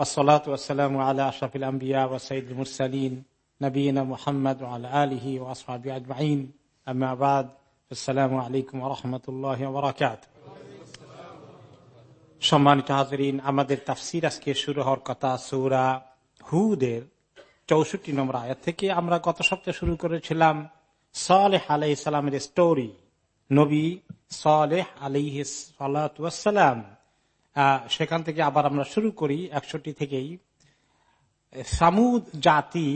والسلام على أشرف الأنبياء وسيد المرسلين نبينا محمد وعلى آله وأصحابه أجمعين أما بعد السلام عليكم ورحمة الله وبركاته সম্মানিত হাজরিন আমাদের তাফসির আজকে শুরু হওয়ার কথা সুরা হুদের চৌষট্টি নম্বর আয়াত থেকে আমরা গত সপ্তাহে শুরু করেছিলাম সালেহ আলাই ইসলামের স্টোরি নবী সালেহ আলাইহ সালাম সেখান থেকে আবার আমরা শুরু করি একশোটি থেকেই। সামুদ জাতি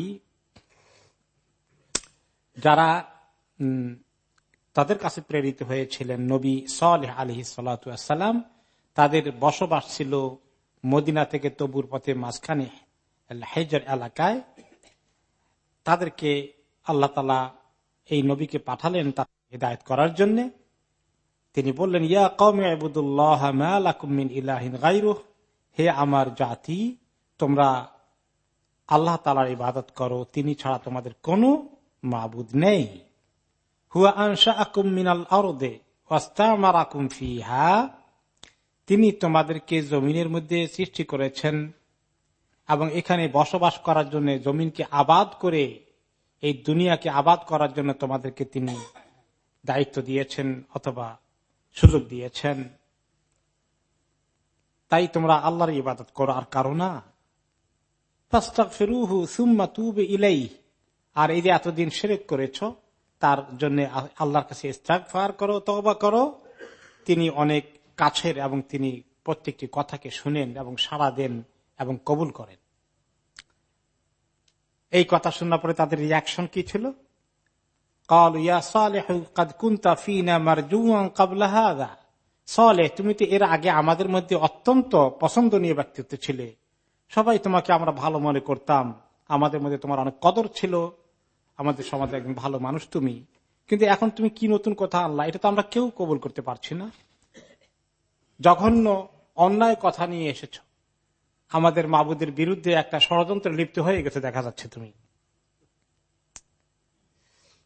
যারা তাদের কাছে প্রেরিত হয়েছিলেন নবী সালেহ আলহি সালাম তাদের বসবাস ছিল মদিনা থেকে তবুর পথে মাঝখানে হেজর এলাকায়। তাদেরকে আল্লাহ তালা এই নবীকে পাঠালেন তার হৃদায়ত করার জন্য। তিনি বললেন, ইয়া কৌমে আবুদুল্লাহ হে আমার জাতি, তোমরা আল্লাহ তালার ইবাদত করো, তিনি ছাড়া তোমাদের কোনো মাবুদ নেই। হুয়া আনসা আকুম মিনাল তিনি তোমাদেরকে জমিনের মধ্যে সৃষ্টি করেছেন এবং এখানে বসবাস করার জন্য, জমিনকে আবাদ করে, এই দুনিয়াকে আবাদ করার জন্য তোমাদেরকে তিনি দায়িত্ব দিয়েছেন অথবা সুযোগ দিয়েছেন। তাই তোমরা আল্লাহর ইবাদত করো, আর কারও না। আর এই যে এতদিন সেরেক করেছ, তার জন্য আল্লাহর কাছে ইস্তাকফার করো তবা করো। তিনি অনেক কাছের এবং তিনি প্রত্যেকটি কথাকে শুনেন এবং সাড়া দেন এবং কবুল করেন। এই কথা শোনার পরে তাদের রিয়াকশন কি ছিল? তুমি তো এর আগে আমাদের মধ্যে অত্যন্ত পছন্দনীয় ব্যক্তিত্ব ছিলে। সবাই তোমাকে আমরা ভালো মনে করতাম। আমাদের মধ্যে তোমার অনেক কদর ছিল। আমাদের সমাজে একজন ভালো মানুষ তুমি। কিন্তু এখন তুমি কি নতুন কথা আনলা? এটা তো আমরা কেউ কবল করতে পারছি না। জঘন্য, অন্যায় কথা নিয়ে এসেছ। আমাদের মাবুদের বিরুদ্ধে একটা ষড়যন্ত্র লিপ্ত হয়ে গেছে, দেখা যাচ্ছে তুমি।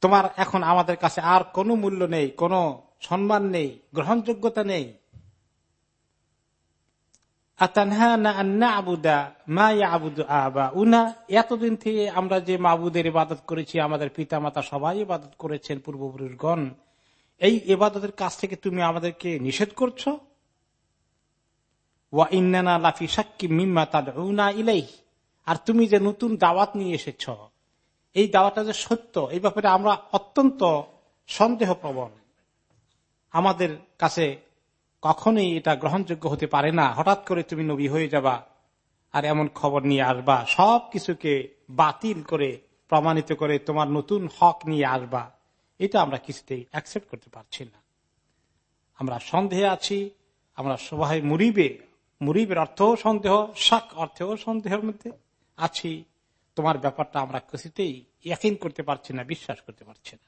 তোমার এখন আমাদের কাছে আর কোনো মূল্য নেই, কোনো সম্মান নেই, গ্রহণযোগ্যতা নেই। এতদিন থেকে আমরা যে মাবুদের ইবাদত করেছি, আমাদের পিতা মাতা সবাই ইবাদত করেছেন, পূর্বপুরুষগণ। এই ইবাদতের কাছ থেকে তুমি আমাদেরকে নিষেধ করছ? ওয়া ইন্নানা লাফি সাক্ষী মিম্মা তাদউনা ইলাই আর তুমি যে নতুন দাওয়াত নিয়ে এসেছ এই দাওয়াটা যে সত্য, এই ব্যাপারে আমরা অত্যন্ত সন্দেহ প্রবণ আমাদের কাছে কখনোই এটা গ্রহণযোগ্য হতে পারে না। হঠাৎ করে তুমি নবী হয়ে যাবা আর এমন খবর নিয়ে আসবা, সব কিছুকে বাতিল করে, প্রমাণিত করে তোমার নতুন হক নিয়ে আসবা। এটা আমরা কিছুতেই অ্যাকসেপ্ট করতে পারছি না। আমরা সন্দেহে আছি, আমরা সবাই মুরিবে, মুরিবের অর্থও সন্দেহ, শাক অর্থেও সন্দেহের মধ্যে আছি। তোমার ব্যাপারটা আমরা কিছুতেই ইয়াকিন করতে পারছি না, বিশ্বাস করতে পারছি না।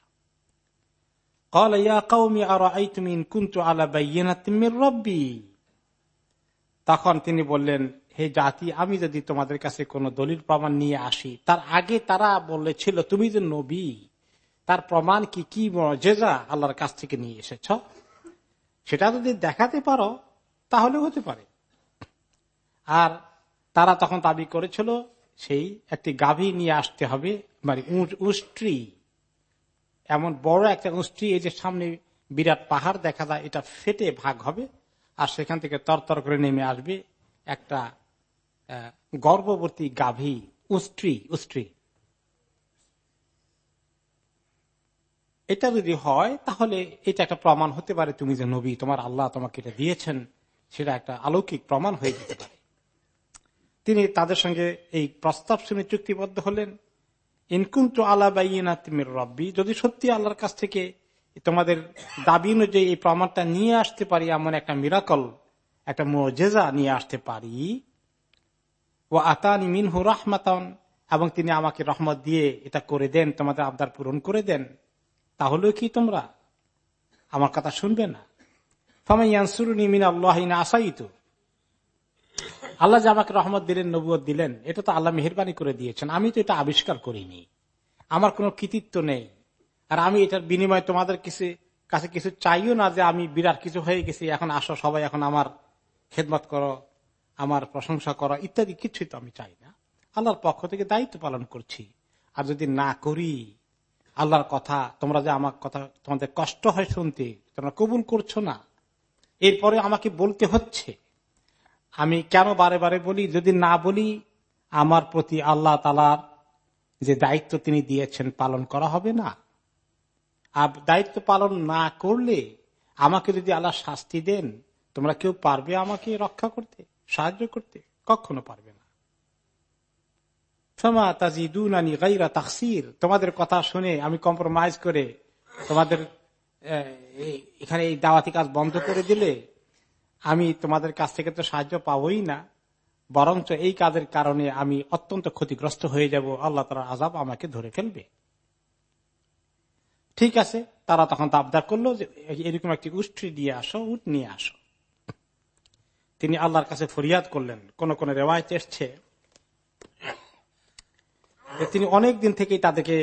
তখন তিনি বললেন, হে জাতি, আমি যদি তোমাদের কাছে কোন দলিল প্রমাণ নিয়ে আসি, তার আগে তারা বলেছিল, তুমি যে নবী, তার প্রমাণ কি কি জেজা আল্লাহর কাছ থেকে নিয়ে এসেছ? সেটা যদি দেখাতে পারো তাহলে হতে পারে। আর তারা তখন দাবি করেছিল সেই একটি গাভী নিয়ে আসতে হবে মানে উষ্ট্রি এমন বড় একটা উষ্ট্রি এই যে সামনে বিরাট পাহাড়, দেখা যায় এটা ফেটে ভাগ হবে, আর সেখান থেকে তরতর করে নেমে আসবে একটা গর্ভবতী গাভী উষ্ট্রি উষ্ট্রি এটা যদি হয়, তাহলে এটা একটা প্রমাণ হতে পারে, তুমি যে নবী, তোমার আল্লাহ তোমাকে এটা দিয়েছেন, সেটা একটা আলৌকিক প্রমাণ হয়ে যেতে পারে। তিনি তাদের সঙ্গে এই প্রস্তাব শুনে চুক্তিবদ্ধ হলেন। ইনকুন্ত আলা বাইনা তিমির রব্বি যদি সত্যি আল্লাহর কাছ থেকে তোমাদের দাবি অনুযায়ী এই প্রমাণটা নিয়ে আসতে পারি, এমন একটা মিরাকল, একটা মজেজা নিয়ে আসতে পারি। ও আতানি মিনহু রহমাতন এবং তিনি আমাকে রহমত দিয়ে এটা করে দেন, তোমাদের আবদার পূরণ করে দেন। তাহলেও কি তোমরা? আমার কথা শুনবে না। আসাইত আল্লাহ যে আমাকে রহমত দিলেন নবুয় দিলেন, এটা তো আল্লাহ মেহরবানি করে দিয়েছেন। আমি তো এটা আবিষ্কার করিনি। আমার কোনো কৃতিত্ব নেই। আর আমি এটার বিনিময়ে তোমাদের কিছু, কাছে কিছু চাইও না যে আমি বিরাট কিছু হয়ে গেছি, এখন আসো সবাই, এখন আমার খেদমত করো, আমার প্রশংসা করো, ইত্যাদি কিছুই তো আমি চাই না। আল্লাহর পক্ষ থেকে দায়িত্ব পালন করছি। আর যদি না করি, আল্লাহর কথা, তোমরা যে আমার কথা, তোমাদের কষ্ট হয় শুনতে, তোমরা কবুল করছ না। এরপরে আমাকে বলতে হচ্ছে। আমি কেন বারে বারে বলি? যদি না বলি, আমার প্রতি আল্লাহ তালার যে দায়িত্ব তিনি দিয়েছেন পালন করা হবে না। আর দায়িত্ব পালন না করলে আমাকে যদি আল্লাহ শাস্তি দেন, তোমরা কেউ পারবে আমাকে রক্ষা করতে, সাহায্য করতে? কখনো পারবে না। সমা তাজি দুনানি গাইরা তাকসির তোমাদের কথা শুনে আমি কম্প্রোমাইজ করে তোমাদের এখানে এই দাওয়াতি কাজ বন্ধ করে দিলে আমি তোমাদের কাছ থেকে তো সাহায্য পাবই না, বরঞ্চ এই কাজের কারণে আমি অত্যন্ত ক্ষতিগ্রস্ত হয়ে যাব। আল্লাহ তালার আজাব আমাকে ধরে ফেলবে। ঠিক আছে, তারা তখন আবদার করল যে, এরকম একটি উষ্ঠি দিয়ে আসো উঠ নিয়ে আসো। তিনি আল্লাহর কাছে ফরিয়াদ করলেন, কোন কোন রেওয়ায়ত এসছে তিনি অনেক দিন থেকেই তাদেরকে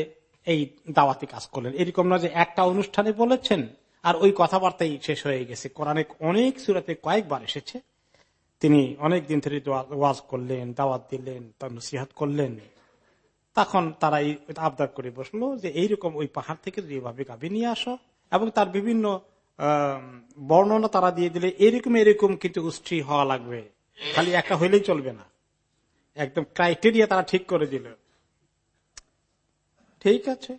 এই দাওয়াতি কাজ করলেন। এরকম না যে একটা অনুষ্ঠানে বলেছেন আর ওই কথাবার্তাই শেষ হয়ে গেছে। কোরআনে অনেক সুরাতে কয়েকবার এসেছে। তিনি অনেক দিন ধরে ওয়াজ করলেন, দাওয়াত দিলেন, তার নসিহাত করলেন। তখন তারা এই আবদার করে বসল যে এইরকম ওই পাহাড় থেকে এভাবে গাভী নিয়ে আসো এবং তার বিভিন্ন বর্ণনা তারা দিয়ে দিলে এরকম এরকম কিন্তু উষ্ঠি হওয়া লাগবে। খালি একটা হইলেই চলবে না। একদম ক্রাইটেরিয়া তারা ঠিক করে দিল। ঠিক আছে।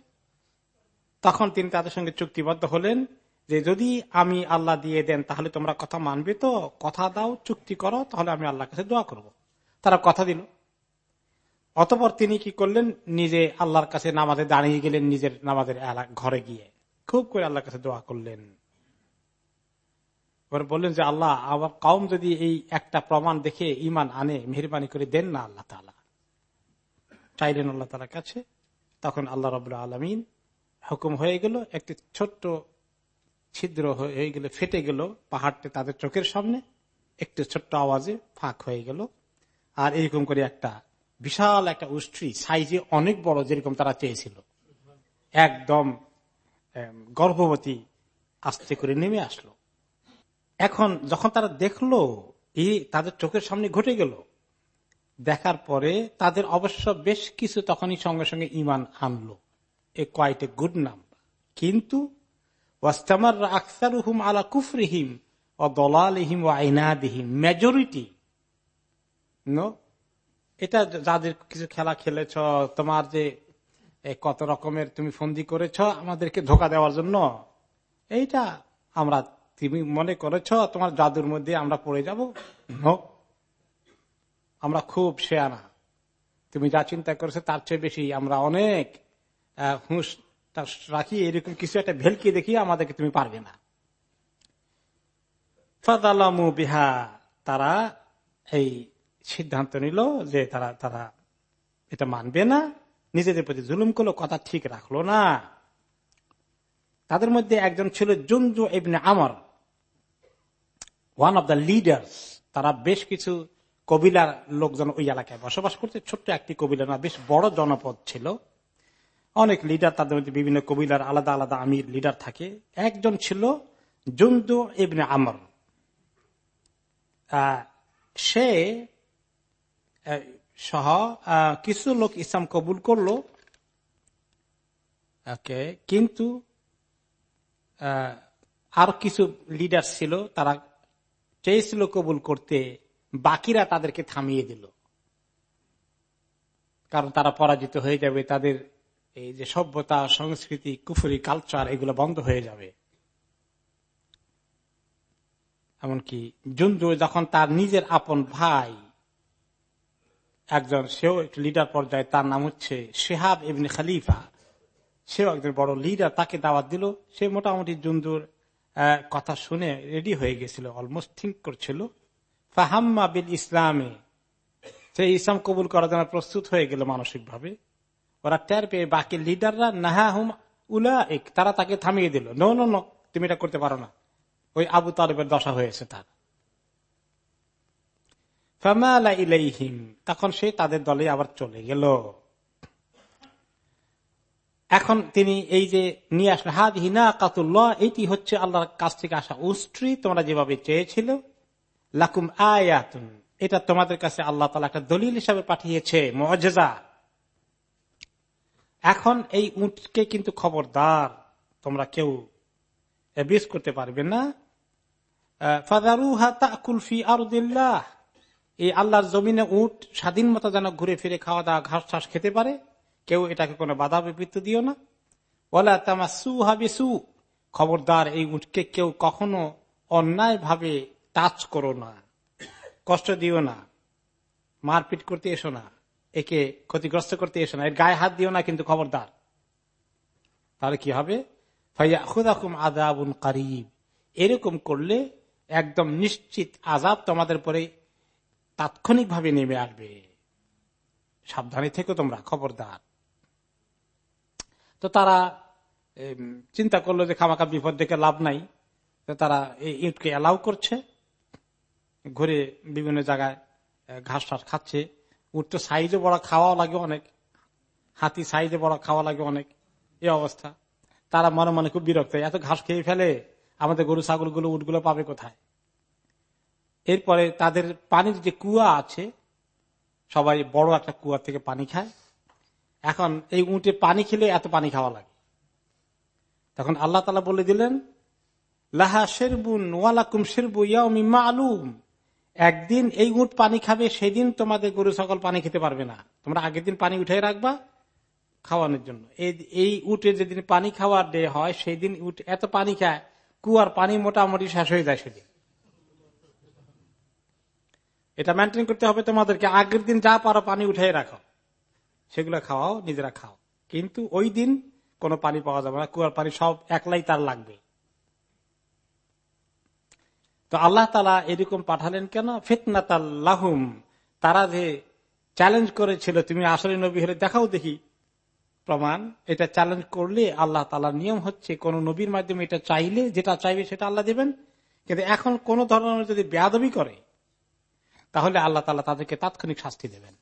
তখন তিনি তাদের সঙ্গে চুক্তিবদ্ধ হলেন। যে যদি আমি আল্লাহ দিয়ে দেন, তাহলে তোমরা কথা মানবে তো? কথা দাও, চুক্তি করো, তাহলে আমি আল্লাহ কাছে দোয়া করব। তারা কথা দিল। অতপর তিনি কি করলেন? নিজে আল্লাহর কাছে নামাজে দাঁড়িয়ে গেলেন, নিজের নামাজের ঘরে গিয়ে। খুব করে আল্লাহর কাছে দোয়া করলেন। বললেন যে, আল্লাহ, আমার কম যদি এই একটা প্রমাণ দেখে ইমান আনে, মেহরবানি করে দেন না আল্লাহ তালা চাইলেন আল্লাহ তালার কাছে। তখন আল্লাহ রবাহ আলমিন হুকুম হয়ে গেল, একটি ছোট্ট ছিদ্র হয়ে গেলে, ফেটে গেল পাহাড়টা তাদের চোখের সামনে। একটু ছোট্ট আওয়াজে ফাঁক হয়ে গেল। আর এরকম করে একটা বিশাল একটা উষ্ট্রি সাইজে অনেক বড় যেরকম তারা চেয়েছিল। একদম গর্ভবতী আস্তে করে নেমে আসলো। এখন যখন তারা দেখল এই তাদের চোখের সামনে ঘটে গেল। দেখার পরে তাদের অবশ্য বেশ কিছু তখনই সঙ্গে সঙ্গে ইমান আনলো। এ কোয়াইট এ গুড নাম। কিন্তু আখতারুহুম আলা কুফরিহিম ও দলালহিম ও আইনাদিহিম মেজরিটি এটা যাদের কিছু খেলা খেলেছ, তোমার যে কত রকমের তুমি ফন্দি করেছ, আমাদেরকে ধোকা দেওয়ার জন্য, এইটা আমরা তুমি মনে করেছ, তোমার জাদুর মধ্যে আমরা পড়ে যাব? আমরা খুব শেয়ানা তুমি যা চিন্তা করেছ, তার চেয়ে বেশি আমরা অনেক হুঁশ রাখি এরকম কিছু একটা ভেলকি দেখিয়ে আমাদেরকে তুমি পারবে না। বিহা, তারা এই সিদ্ধান্ত নিল যে তারা তারা এটা মানবে না, নিজেদের প্রতি জুলুম করল, কথা ঠিক রাখল না। তাদের মধ্যে একজন ছিল Junju ibn Amr one of the leaders তারা বেশ কিছু কবিলার লোকজন ওই এলাকায় বসবাস করছে, ছোট্ট একটি কবিলা না, বেশ বড় জনপদ ছিল। অনেক লিডার তাদের মধ্যে বিভিন্ন কবিলার আলাদা আলাদা আমির লিডার থাকে। একজন ছিল জুন্দু ইবনে আমর। সে সহ কিছু লোক ইসলাম কবুল করল। কিন্তু আর কিছু লিডার ছিল, তারা চেয়েছিল কবুল করতে, বাকিরা তাদেরকে থামিয়ে দিল। কারণ তারা পরাজিত হয়ে যাবে, তাদের এই যে সভ্যতা, সংস্কৃতি, কুফুরি কালচার এগুলো বন্ধ হয়ে যাবে। এমনকি জুন্দু যখন তার নিজের আপন ভাই, একজন সেও একটু লিডার পর্যায়ে, তার নাম হচ্ছে শেহাব এমনি খালিফা। সেও একজন বড় লিডার তাকে দাওয়াত দিল। সে মোটামুটি জুন্দুর কথা শুনে রেডি হয়ে গেছিল অলমোস্ট থিঙ্ক করছিল। ফাহাম্মা বিল ইসলামে সেই ইসলাম কবুল করার জন্য প্রস্তুত হয়ে গেল মানসিক ভাবে ওরা টের পেয়ে বাকি লিডাররা নাহা হুম উলা এক তারা তাকে থামিয়ে দিল। নো নো নো তুমি এটা করতে পারো না। ওই আবু তালেবের দশা হয়েছে তার। তখন সে তাদের দলে আবার চলে গেল। এখন তিনি এই যে নিয়ে আসলে হাদ হিনা কাতুল্লাহ এটি হচ্ছে আল্লাহর কাছ থেকে আসা উস্ট্রি তোমরা যেভাবে চেয়েছিল, লাকুম আয়াতুন, এটা তোমাদের কাছে আল্লাহ তালা একটা দলিল হিসাবে পাঠিয়েছে মজেজা এখন এই উটকে কিন্তু খবরদার তোমরা কেউ বিষ করতে পারবে না। তাকুলফি আরদিল্লাহ। এই আল্লাহর জমিনে উট স্বাধীন মতো যেন ঘুরে ফিরে খাওয়া দাওয়া ঘাস ঠাস খেতে পারে, কেউ এটাকে কোনো বাধা বিবৃত্তি দিও না। বলা তামা সু হাবি সু খবরদার এই উটকে কেউ কখনো অন্যায় ভাবে টাচ করো না, কষ্ট দিও না, মারপিট করতে এসো না। একে ক্ষতিগ্রস্ত করতে এসো না। এর গায়ে হাত দিও না, কিন্তু খবরদার। তাহলে কি হবে? আদাবুন এরকম করলে একদম নিশ্চিত আজাব তোমাদের পরে তাৎক্ষণিক ভাবে নেমে আসবে। সাবধানে থেকে তোমরা, খবরদার। তো তারা চিন্তা করল যে খামাকা বিপদ দেখে লাভ নাই। তো তারা এই ইটকে অ্যালাউ করছে। ঘুরে বিভিন্ন জায়গায় ঘাস টাস খাচ্ছে। উঠ তো সাইজে বড় খাওয়া লাগে অনেক। হাতি সাইজে বড় খাওয়া লাগে অনেক। এই অবস্থা। তারা মনে মনে খুব বিরক্ত। এত ঘাস খেয়ে ফেলে আমাদের গরু ছাগলগুলো উঠগুলো পাবে কোথায়? এরপরে তাদের পানির যে কুয়া আছে, সবাই বড় একটা কুয়া থেকে পানি খায়। এখন এই উঁটে পানি খেলে এত পানি খাওয়া লাগে। তখন আল্লাহ তালা বলে দিলেন, লাহা শেরবুন ওয়ালাকুম শেরবু ইয়াউমি মালুম। একদিন এই উঠ পানি খাবে, সেদিন তোমাদের গরু সকল পানি খেতে পারবে না। তোমরা আগের দিন পানি উঠে রাখবা খাওয়ানোর জন্য। এই উঠে যেদিন পানি খাওয়ার ডে হয় সেই দিন উঠ এত পানি খায়, কুয়ার পানি মোটামুটি শেষ হয়ে যায় সেদিন। এটা মেনটেন করতে হবে তোমাদেরকে, আগের দিন যা পারো পানি উঠে রাখো। সেগুলো খাওয়াও, নিজেরা খাও। কিন্তু ওই দিন কোনো পানি পাওয়া যাবে না, কুয়ার পানি সব একলাই তার লাগবে। তো আল্লাহ তালা এরকম পাঠালেন কেন? ফিতনাতাল্লাহুম তারা যে চ্যালেঞ্জ করেছিল, তুমি আসলে নবী হলে দেখাও দেখি। প্রমাণ, এটা চ্যালেঞ্জ করলে আল্লাহ তালার নিয়ম হচ্ছে, কোন নবীর মাধ্যমে এটা চাইলে, যেটা চাইবে সেটা আল্লাহ দেবেন। কিন্তু এখন কোন ধরনের যদি বেয়াদবি করে, তাহলে আল্লাহ তালা তাদেরকে তাৎক্ষণিক শাস্তি দেবেন।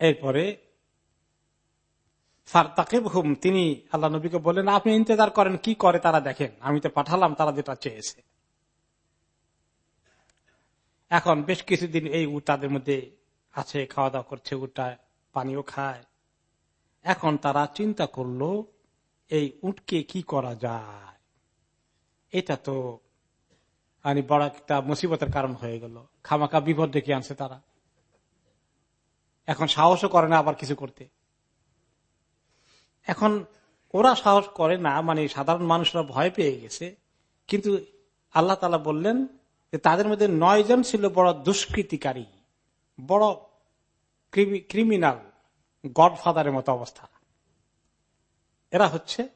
এরপরে হুম তিনি আল্লাহ নবীকে বললেন, আপনি ইন্তজার করেন, কি করে তারা দেখেন? আমি তো পাঠালাম, তারা যেটা চেয়েছে। এখন বেশ কিছুদিন এই উট তাদের মধ্যে আছে খাওয়া দাওয়া করছে উটটা পানিও খায়। এখন তারা চিন্তা করল, এই উটকে কি করা যায়? এটা তো মানে বড় একটা মুসিবতের কারণ হয়ে গেল। খামাকা বিপদ ডেকে আনছে তারা। এখন সাহসও করে না আবার কিছু করতে। এখন ওরা সাহস করে না মানে সাধারণ মানুষরা ভয় পেয়ে গেছে। কিন্তু আল্লাহ তালা বললেন যে, তাদের মধ্যে নয় জন ছিল বড় দুষ্কৃতিকারী, বড় ক্রিমিনাল, গডফাদারের মতো অবস্থা। এরা হচ্ছে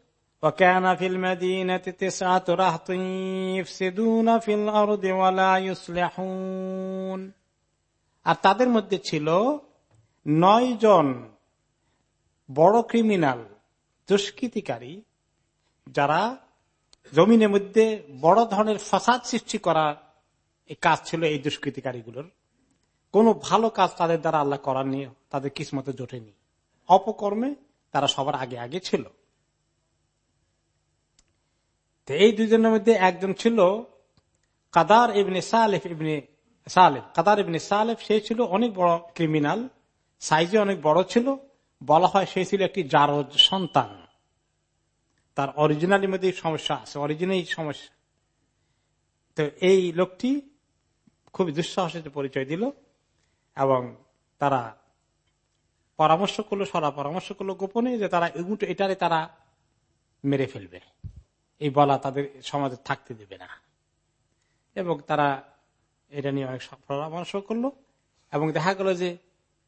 আর তাদের মধ্যে ছিল নয় জন বড় ক্রিমিনাল দুষ্কৃতিকারী যারা জমিনের মধ্যে বড় ধরনের ফসাদ সৃষ্টি করার কাজ ছিল এই দুষ্কৃতিকারীগুলোর। কোন ভালো কাজ তাদের দ্বারা আল্লাহ করার নিয়ে তাদের কিসমতে জোটেনি। অপকর্মে তারা সবার আগে আগে ছিল। এই দুজনের মধ্যে একজন ছিল কাদার ইবনে সালেফ ইবনে সালেফ কাদার ইবনে সালেফ সে ছিল অনেক বড় ক্রিমিনাল, সাইজে অনেক বড় ছিল। বলা হয় সে ছিল একটি জারজ সন্তান। তার অরিজিনালের মধ্যে সমস্যা আছে অরিজিনাল সমস্যা। তো এই লোকটি খুবই দুঃসাহসের পরিচয় দিল এবং তারা পরামর্শ করল, সরা পরামর্শ করল গোপনে যে তারা এটারে তারা মেরে ফেলবে। এই বলা তাদের সমাজে থাকতে দেবে না। এবং তারা এটা নিয়ে অনেক পরামর্শ করল এবং দেখা গেল যে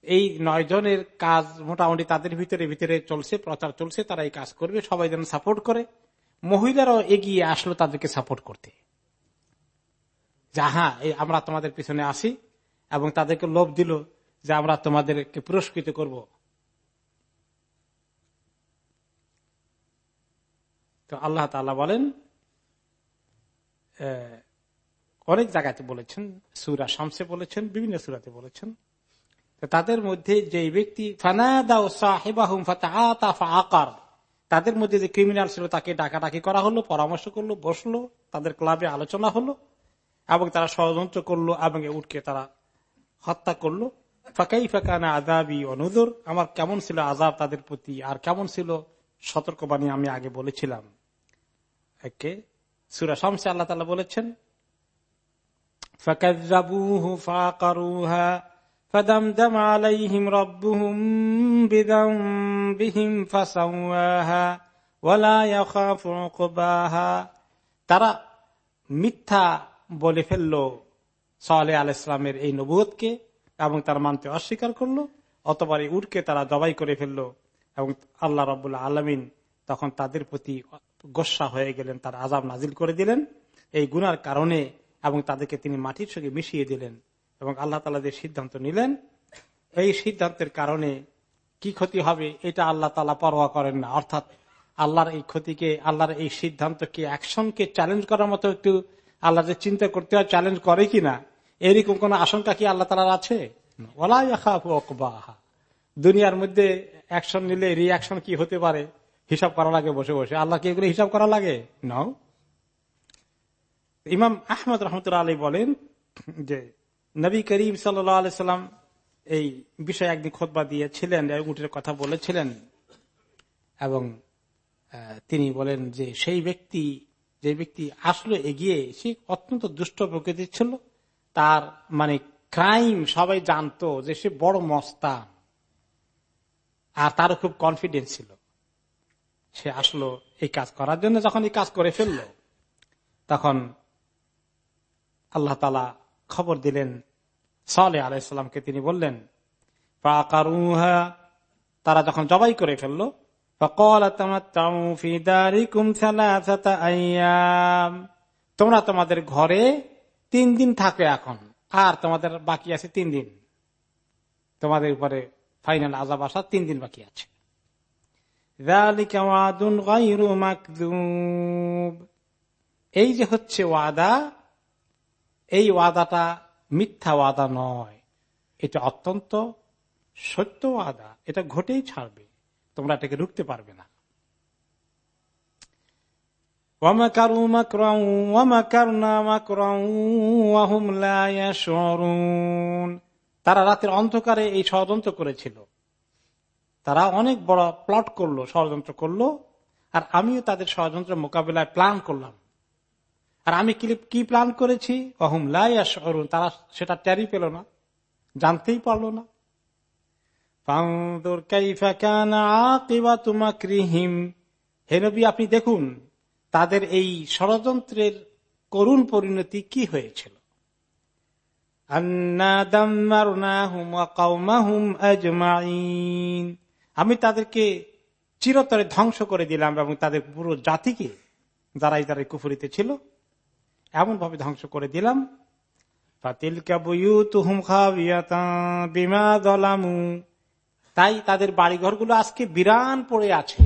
এই নয় জনের কাজ মোটামুটি তাদের ভিতরে ভিতরে চলছে, প্রচার চলছে, তারা এই কাজ করবে, সবাই যেন সাপোর্ট করে। মহিলারাও এগিয়ে আসলো তাদেরকে সাপোর্ট করতে। যে এই আমরা তোমাদের পিছনে আসি এবং তাদেরকে লোভ দিল যে আমরা তোমাদেরকে পুরস্কৃত করব। তো আল্লাহ তালা বলেন অনেক জায়গাতে বলেছেন, সুরা শামসে বলেছেন, বিভিন্ন সুরাতে বলেছেন। তাদের মধ্যে যে ব্যক্তি আকার তাদের মধ্যে যে ক্রিমিনাল ছিল তাকে ডাকাডাকি করা হলো, পরামর্শ করল, বসল, তাদের ক্লাবে আলোচনা হলো, এবং তারা ষড়যন্ত্র করল, এবং উঠকে তারা হত্যা করল। ফাঁকাই ফাঁকানা আদাবি অনুদর আমার কেমন ছিল আজাব তাদের প্রতি, আর কেমন ছিল সতর্কবাণী আমি আগে বলেছিলাম। একে সুরা শামসে আল্লাহ তালা বলেছেন ফাকাবু فدمدم عليهم ربهم بذنبهم فسواها ولا يخاف عقباها তারা মিথ্যা বলে ফেললো সালে আল ইসলামের এই নবুয়কে এবং তার মানতে অস্বীকার করলো অতবার এই উটকে তারা জবাই করে ফেললো এবং আল্লাহ রবুল্লাহ আলমিন তখন তাদের প্রতি গোসা হয়ে গেলেন তার আজাব নাজিল করে দিলেন এই গুনার কারণে এবং তাদেরকে তিনি মাটির সঙ্গে মিশিয়ে দিলেন এবং আল্লাহ তালা যে সিদ্ধান্ত নিলেন, এই সিদ্ধান্তের কারণে কি ক্ষতি হবে এটা আল্লাহ তালা পরোয়া করেন না। অর্থাৎ আল্লাহর এই ক্ষতিকে, আল্লাহর এই সিদ্ধান্তকে অ্যাকশনকে চ্যালেঞ্জ করার মতো একটু আল্লাহ যে চিন্তা করতে হয় চ্যালেঞ্জ করে কিনা এরকম কোন আশঙ্কা কি আল্লাহ তালার আছে? দুনিয়ার মধ্যে অ্যাকশন নিলে রিয়াকশন কি হতে পারে? হিসাব করা লাগে, বসে বসে। আল্লাহ কি এগুলো হিসাব করা লাগে? নাও ইমাম আহমদ রহমতুল্লাহ আলী বলেন যে নবী করিম সাল্লাম এই বিষয়ে একদিন খোদবা দিয়েছিলেন উটের কথা বলেছিলেন এবং তিনি বলেন যে সেই ব্যক্তি, যে ব্যক্তি আসলে এগিয়ে সে অত্যন্ত দুষ্ট প্রকৃতির ছিল, তার মানে ক্রাইম সবাই জানতো যে সে বড় মস্তা। আর তারও খুব কনফিডেন্স ছিল। সে আসলো এই কাজ করার জন্য, যখন এই কাজ করে ফেলল, তখন আল্লাহ তালা খবর দিলেন। সালে আলাইসাল্লামকে তিনি বললেন তারা যখন জবাই করে ফেলল তোমরা তোমাদের ঘরে তিন দিন থাকে এখন, আর তোমাদের বাকি আছে তিন দিন। তোমাদের উপরে ফাইনাল আজাব আসা তিন দিন বাকি আছে। এই যে হচ্ছে ওয়াদা এই ওয়াদাটা মিথ্যা ওয়াদা নয়। এটা অত্যন্ত সত্য ওয়াদা। এটা ঘটেই ছাড়বে। তোমরা এটাকে রুখতে পারবে না। তারা রাতের অন্ধকারে এই ষড়যন্ত্র করেছিল। তারা অনেক বড় প্লট করল, ষড়যন্ত্র করল, আর আমিও তাদের ষড়যন্ত্র মোকাবিলায় প্ল্যান করলাম। আর আমি কি প্ল্যান করেছি? অহম লাই অরুণ তারা সেটা ট্যারি পেল না। জানতেই পারল না। হে নবী, আপনি দেখুন, তাদের এই ষড়যন্ত্রের করুণ পরিণতি কি হয়েছিল? আমি তাদেরকে চিরতরে ধ্বংস করে দিলাম এবং তাদের পুরো জাতিকে যারা যারা কুফুরিতে ছিল এমন ভাবে ধ্বংস করে দিলাম। তাই তাদের বাড়িঘরগুলো আজকে বিরান পড়ে আছে।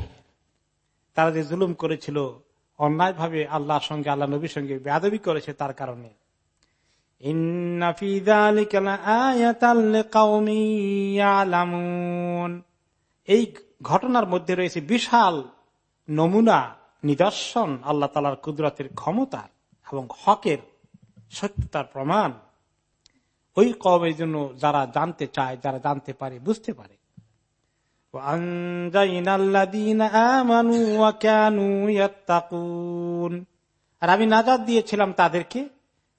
তারা যে জুলুম করেছিল অন্যায় ভাবে আল্লাহর সঙ্গে আল্লাহ নবীর সঙ্গে বেদবি করেছে তার কারণে। এই ঘটনার মধ্যে রয়েছে বিশাল নমুনা নিদর্শন আল্লাহ তালার কুদরতের ক্ষমতার। এবং হকের সত্যতার প্রমাণ ওই কমের জন্য যারা জানতে চায়, যারা জানতে পারে, বুঝতে পারে। আর আমি নাজাদ দিয়েছিলাম তাদেরকে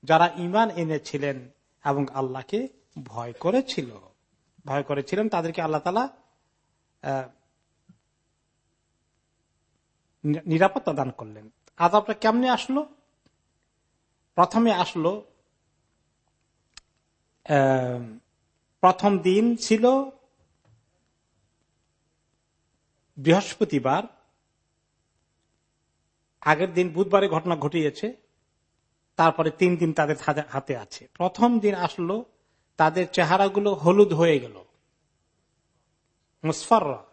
যারা ইমান এনেছিলেন এবং আল্লাহকে ভয় করেছিল। ভয় করেছিলেন তাদেরকে আল্লাহ তালা নিরাপত্তা দান করলেন। আজাবটা কেমনে আসলো? প্রথমে আসলো প্রথম দিন ছিল বৃহস্পতিবার। আগের দিন বুধবারে ঘটনা ঘটিয়েছে, তারপরে তিন দিন তাদের হাতে- আছে। প্রথম দিন আসলো, তাদের চেহারাগুলো হলুদ হয়ে গেল। মুসফাররা,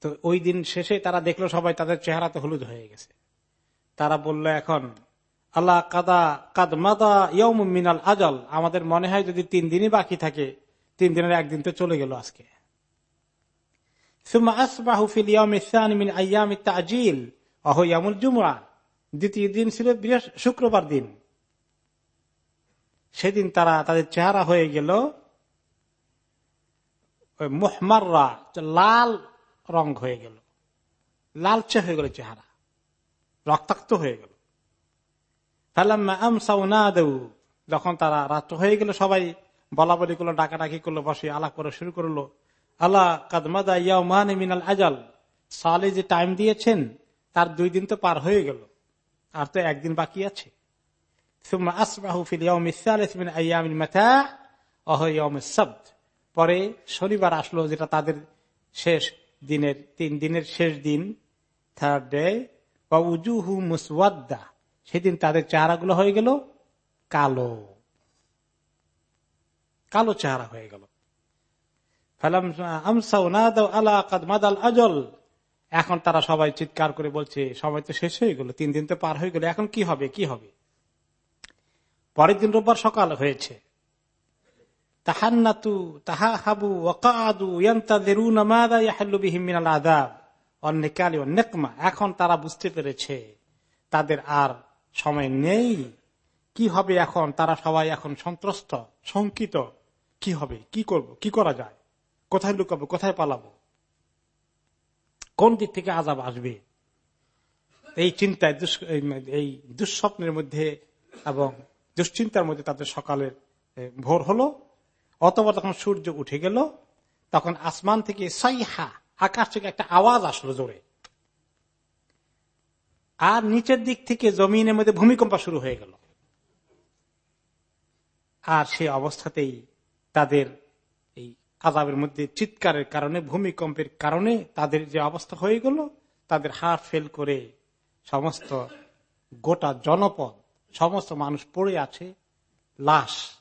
তো ওই দিন শেষে তারা দেখল সবাই তাদের চেহারাতে হলুদ হয়ে গেছে। তারা বলল, এখন আল্লাহ কাদা কাদমাদা ইয়ম মিনাল আজল। আমাদের মনে হয় যদি তিন দিনই বাকি থাকে, তিন দিনের একদিন তো চলে গেল আজকে। দ্বিতীয় দিন ছিল শুক্রবার দিন। সেদিন তারা তাদের চেহারা হয়ে গেল মোহমাররা, লাল রং হয়ে গেল, লালচে হয়ে গেল চেহারা। রক্তাক্ত হয়ে গেল। যখন তারা রাত হয়ে গেল, সবাই বলা বলি করল ডাকা ডাকি করল বসে আলাপ করা শুরু করল। আল্লাহ কাদমাদা ইয়া মান মিনাল আজাল, সালে যে টাইম দিয়েছেন, তার দুই দিন তো পার হয়ে গেল, আর তো একদিন বাকি আছে। পরে শনিবার আসলো, যেটা তাদের শেষ দিনের, তিন দিনের শেষ দিন থার্ড ডে মুসওয়াদ্দা। সেদিন তাদের চেহারাগুলো হয়ে গেল কালো। কালো চেহারা হয়ে গেল। আজল। এখন তারা সবাই চিৎকার করে বলছে সবাই তো শেষ হয়ে গেল, তিন দিন তো পার হয়ে গেল, এখন কি হবে কি হবে? পরের দিন রোববার সকাল হয়েছে। তাহান্নাতু তাহা হাবু ওয়াকাদু ইয়ান্তাযিরুনা মাযা ইয়াহল্লু বিহিম মিনাল ওয়ান নিকালি এখন তারা বুঝতে পেরেছে, তাদের আর সময় নেই। কি হবে এখন? তারা সবাই এখন সন্ত্রস্ত, শঙ্কিত। কি হবে? কি করব? কি করা যায়? কোথায় লুকাবো? কোথায় পালাবো? কোন দিক থেকে আজাব আসবে? এই চিন্তায় এই দুঃস্বপ্নের মধ্যে এবং দুশ্চিন্তার মধ্যে তাদের সকালের ভোর হলো। অথবা তখন সূর্য উঠে গেল, তখন আসমান থেকে সাইহা আকাশ থেকে একটা আওয়াজ আসলো জোরে। আর নিচের দিক থেকে জমিনের মধ্যে ভূমিকম্প শুরু হয়ে গেল। আর সেই অবস্থাতেই তাদের এই আজাবের মধ্যে চিৎকারের কারণে, ভূমিকম্পের কারণে তাদের যে অবস্থা হয়ে গেল, তাদের হার ফেল করে সমস্ত গোটা জনপদ, সমস্ত মানুষ পড়ে আছে। লাশ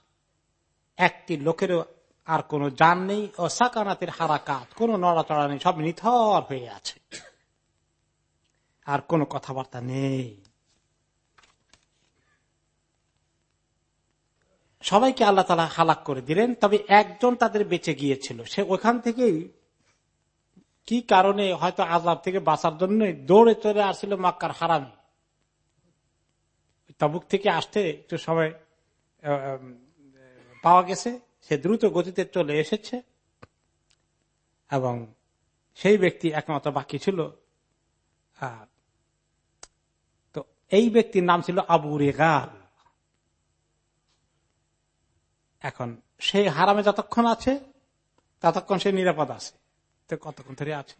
একটি লোকেরও আর কোনো যান নেই ও সাকানাতের হারাকাত, কোনো নড়াচড়া নেই, সব নিথর হয়ে আছে। আর কোনো কথাবার্তা নেই। সবাইকে আল্লাহ তালা হালাক করে দিলেন, তবে একজন তাদের বেঁচে গিয়েছিল। সে ওখান থেকেই কি কারণে হয়তো আজাব থেকে বাঁচার জন্য দৌড়ে চলে আসছিল মাক্কার হারামি। তাবুক থেকে আসতে একটু সময় পাওয়া গেছে। সে দ্রুত গতিতে চলে এসেছে এবং সেই ব্যক্তি একমাত্র বাকি ছিল, আর তো এই ব্যক্তির নাম ছিল আবু রেগাল। এখন সেই হারামে যতক্ষণ আছে, ততক্ষণ সে নিরাপদ আছে, তো কতক্ষণ ধরে আছে?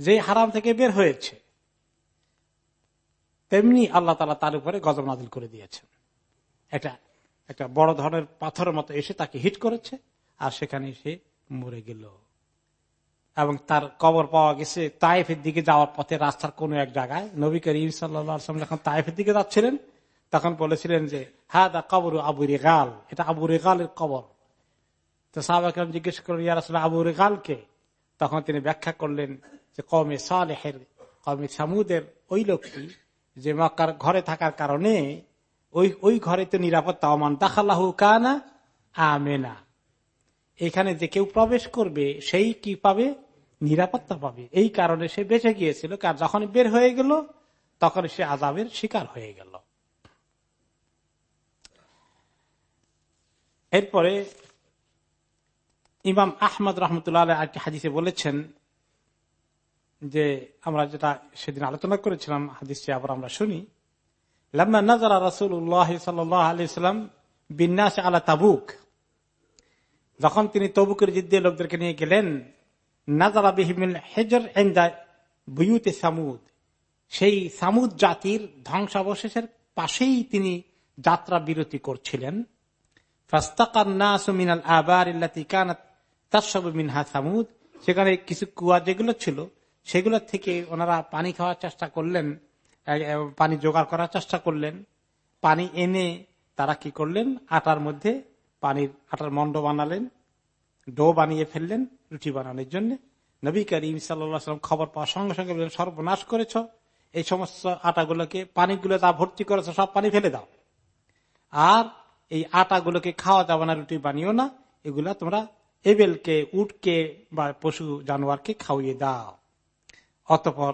যে হারাম থেকে বের হয়েছে, তেমনি আল্লাহ তালা তার উপরে গজব নাজিল করে দিয়েছেন। একটা একটা বড় ধরনের পাথরের মতো এসে তাকে হিট করেছে, আর সেখানে সে মরে গেল। এবং তার কবর পাওয়া গেছে তাইফের দিকে যাওয়ার পথে, রাস্তার কোন এক জায়গায়। নবী করিম সাল্লাম যখন তাইফের দিকে যাচ্ছিলেন, তখন বলেছিলেন যে হ্যাঁ দা কবর আবু রেগাল। এটা আবু রেগালের কবর। তো সাহাবাহাম জিজ্ঞেস করলেন আসলে আবু রেগালকে তখন তিনি ব্যাখ্যা করলেন যে কমে সালেহের কমে সামুদের ওই লোকটি যে মক্কার ঘরে থাকার কারণে ওই ওই ঘরে তো নিরাপত্তা অমান। দাখাল্লাহু কানা আমেনা। এখানে যে কেউ প্রবেশ করবে, সেই কি পাবে? নিরাপত্তা পাবে। এই কারণে সে বেঁচে গিয়েছিল। কার যখন বের হয়ে গেল, তখন সে আজাবের শিকার হয়ে গেল। এরপরে ইমাম আহমদ রহমতুল্লাহ আরেকটি হাদিসে বলেছেন যে, আমরা যেটা সেদিন আলোচনা করেছিলাম হাদিসে আবার আমরা শুনি। লাম্মা নাজারা রসুল্লাহ সাল্লাম বিন্যাস আলা তাবুক যখন তিনি তবুকের যুদ্ধে লোকদেরকে নিয়ে গেলেন নাজারা বিহিমিল হেজর বুয়ুতে সামুদ সেই সামুদ জাতির ধ্বংসাবশেষের পাশেই তিনি যাত্রা বিরতি করছিলেন। সামুদ সেখানে কিছু কুয়া যেগুলো ছিল, সেগুলো থেকে ওনারা পানি খাওয়ার চেষ্টা করলেন। পানি জোগাড় করার চেষ্টা করলেন। পানি এনে তারা কি করলেন? আটার মধ্যে পানির আটার মন্ড বানালেন, ডো বানিয়ে ফেললেন রুটি বানানোর জন্য। নবী করিম সাল্লাম খবর পাওয়ার সঙ্গে সঙ্গে সর্বনাশ করেছ। এই সমস্ত আটাগুলোকে, পানিগুলো তা ভর্তি করেছ, সব পানি ফেলে দাও। আর এই আটাগুলোকে খাওয়া যাবে না, রুটি বানিও না। এগুলা তোমরা এবেলকে, উটকে বা পশু জানোয়ারকে খাওয়িয়ে দাও। অতপর